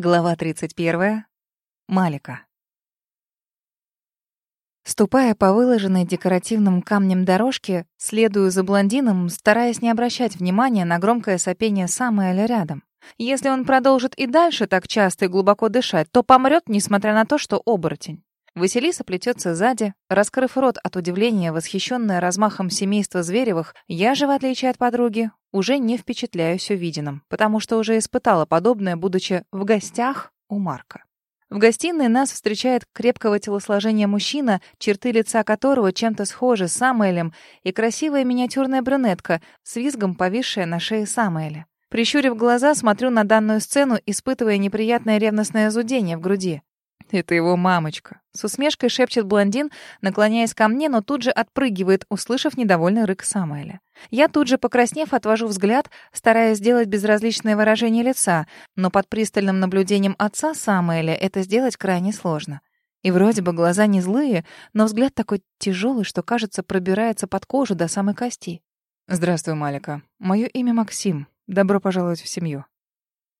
Глава 31. Малика. Ступая по выложенной декоративным камнем дорожке, следую за блондином, стараясь не обращать внимания на громкое сопение Самуэля рядом. Если он продолжит и дальше так часто и глубоко дышать, то помрет, несмотря на то, что оборотень. Василиса плетется сзади, раскрыв рот от удивления, восхищенная размахом семейства Зверевых, я же, в отличие от подруги, уже не впечатляюсь увиденным, потому что уже испытала подобное, будучи в гостях у Марка. В гостиной нас встречает крепкого телосложения мужчина, черты лица которого чем-то схожи с Самуэлем, и красивая миниатюрная брюнетка с визгом, повисшая на шее Самуэля. Прищурив глаза, смотрю на данную сцену, испытывая неприятное ревностное зудение в груди. Это его мамочка. С усмешкой шепчет блондин, наклоняясь ко мне, но тут же отпрыгивает, услышав недовольный рык Самуэля. Я тут же, покраснев, отвожу взгляд, стараясь сделать безразличное выражение лица, но под пристальным наблюдением отца Самуэля это сделать крайне сложно. И вроде бы глаза не злые, но взгляд такой тяжелый, что, кажется, пробирается под кожу до самой кости. «Здравствуй, Малика. Мое имя Максим. Добро пожаловать в семью».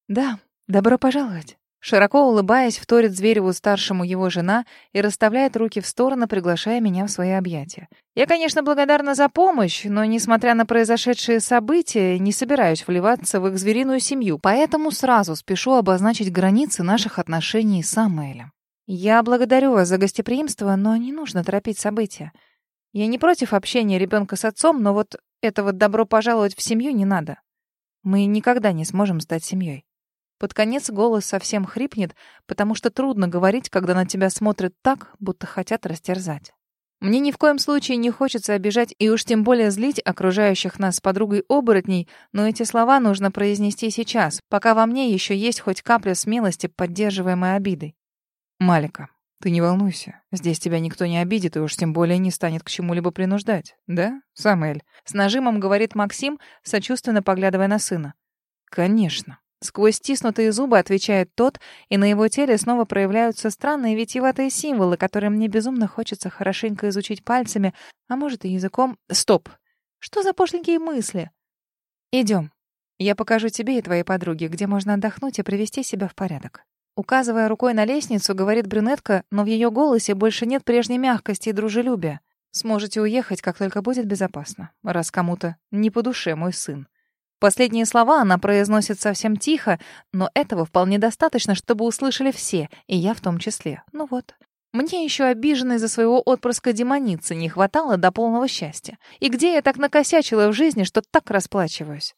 «Да, добро пожаловать». Широко улыбаясь, вторит Звереву-старшему его жена и расставляет руки в стороны, приглашая меня в свои объятия. Я, конечно, благодарна за помощь, но, несмотря на произошедшие события, не собираюсь вливаться в их звериную семью, поэтому сразу спешу обозначить границы наших отношений с Самуэлем. Я благодарю вас за гостеприимство, но не нужно торопить события. Я не против общения ребенка с отцом, но вот это вот добро пожаловать в семью не надо. Мы никогда не сможем стать семьей. Под конец голос совсем хрипнет, потому что трудно говорить, когда на тебя смотрят так, будто хотят растерзать. Мне ни в коем случае не хочется обижать и уж тем более злить окружающих нас с подругой оборотней, но эти слова нужно произнести сейчас, пока во мне еще есть хоть капля смелости, поддерживаемой обидой. Малика, ты не волнуйся. Здесь тебя никто не обидит и уж тем более не станет к чему-либо принуждать. Да, Самуэль? С нажимом говорит Максим, сочувственно поглядывая на сына. Конечно. Сквозь стиснутые зубы отвечает тот, и на его теле снова проявляются странные витиеватые символы, которые мне безумно хочется хорошенько изучить пальцами, а может и языком. Стоп! Что за пошленькие мысли? Идем. Я покажу тебе и твоей подруге, где можно отдохнуть и привести себя в порядок. Указывая рукой на лестницу, говорит брюнетка, но в ее голосе больше нет прежней мягкости и дружелюбия. Сможете уехать, как только будет безопасно, раз кому-то не по душе мой сын. Последние слова она произносит совсем тихо, но этого вполне достаточно, чтобы услышали все, и я в том числе. Ну вот. Мне еще обиженной за своего отпрыска демоницы не хватало до полного счастья. И где я так накосячила в жизни, что так расплачиваюсь?